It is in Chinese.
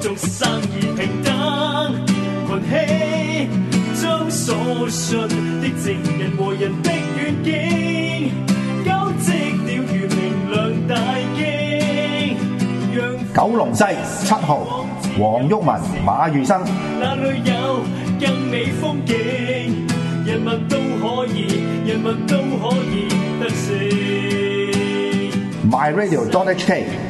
做生意平等，群起将所信的证人和人的愿景，交织了如明亮大镜。九龙西七号，黄毓民、马宇生。哪里有更美风景？人民都可以，人民都可以得胜。My Radio d o t HK。